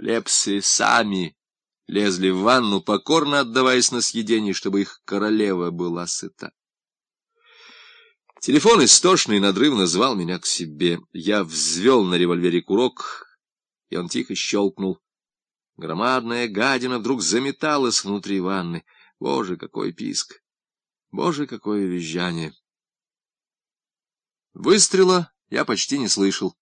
Плепсы сами лезли в ванну, покорно отдаваясь на съедение, чтобы их королева была сыта. Телефон истошный и надрывно звал меня к себе. Я взвел на револьвере курок, и он тихо щелкнул. Громадная гадина вдруг заметалась внутри ванны. Боже, какой писк! Боже, какое визжание! Выстрела я почти не слышал.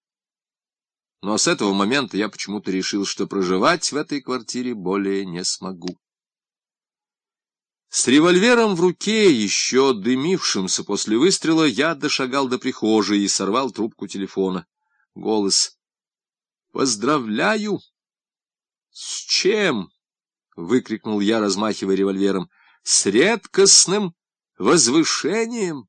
Но с этого момента я почему-то решил, что проживать в этой квартире более не смогу. С револьвером в руке, еще дымившимся после выстрела, я дошагал до прихожей и сорвал трубку телефона. Голос. «Поздравляю!» «С чем?» — выкрикнул я, размахивая револьвером. «С редкостным возвышением!»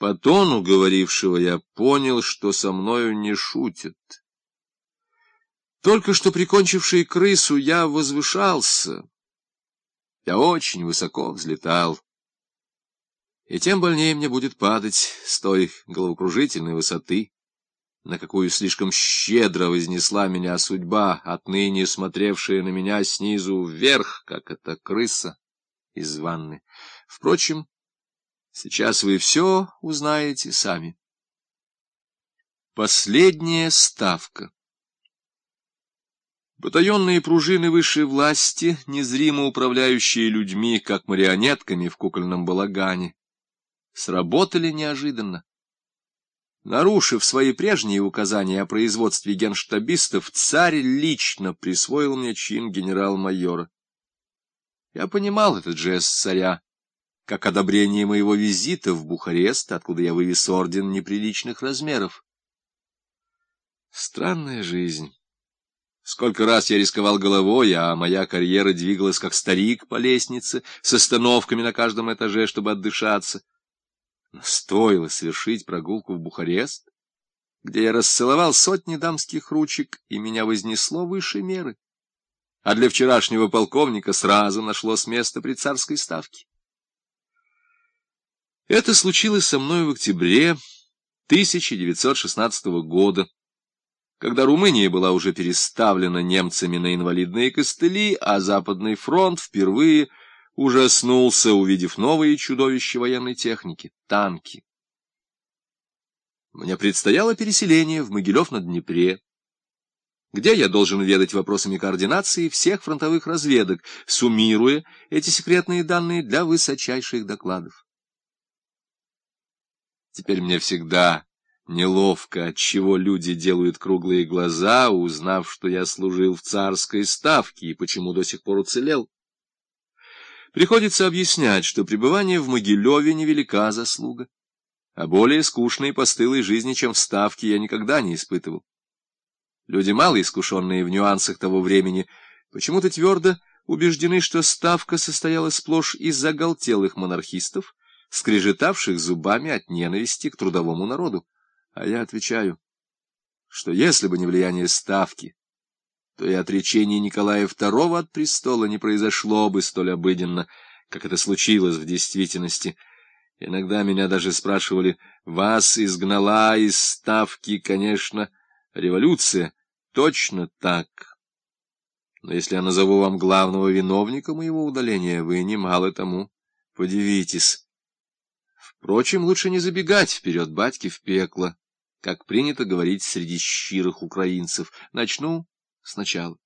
По тону говорившего я понял, что со мною не шутят. Только что прикончивший крысу, я возвышался. Я очень высоко взлетал. И тем больнее мне будет падать с той головокружительной высоты, на какую слишком щедро вознесла меня судьба, отныне смотревшая на меня снизу вверх, как эта крыса из ванны. Впрочем, Сейчас вы все узнаете сами. Последняя ставка. Батальонные пружины высшей власти, незримо управляющие людьми, как марионетками в кукольном балагане, сработали неожиданно. Нарушив свои прежние указания о производстве генштабистов, царь лично присвоил мне чин генерал-майора. Я понимал этот жест царя как одобрение моего визита в Бухарест, откуда я вывез орден неприличных размеров. Странная жизнь. Сколько раз я рисковал головой, а моя карьера двигалась как старик по лестнице, с остановками на каждом этаже, чтобы отдышаться. Но стоило совершить прогулку в Бухарест, где я расцеловал сотни дамских ручек, и меня вознесло выше меры. А для вчерашнего полковника сразу нашлось место при царской ставке. Это случилось со мной в октябре 1916 года, когда Румыния была уже переставлена немцами на инвалидные костыли, а Западный фронт впервые ужаснулся, увидев новые чудовища военной техники — танки. Мне предстояло переселение в Могилев на Днепре, где я должен ведать вопросами координации всех фронтовых разведок, суммируя эти секретные данные для высочайших докладов. Теперь мне всегда неловко, от чего люди делают круглые глаза, узнав, что я служил в царской ставке и почему до сих пор уцелел. Приходится объяснять, что пребывание в Могилеве невелика заслуга, а более скучной и постылой жизни, чем в ставке, я никогда не испытывал. Люди, мало искушенные в нюансах того времени, почему-то твердо убеждены, что ставка состояла сплошь из заголтелых монархистов, скрежетавших зубами от ненависти к трудовому народу. А я отвечаю, что если бы не влияние ставки, то и отречение Николая II от престола не произошло бы столь обыденно, как это случилось в действительности. Иногда меня даже спрашивали, вас изгнала из ставки, конечно, революция. Точно так. Но если я назову вам главного виновника моего удаления, вы немало тому подивитесь. Впрочем, лучше не забегать вперед батьки в пекло, как принято говорить среди щирых украинцев. Начну сначала.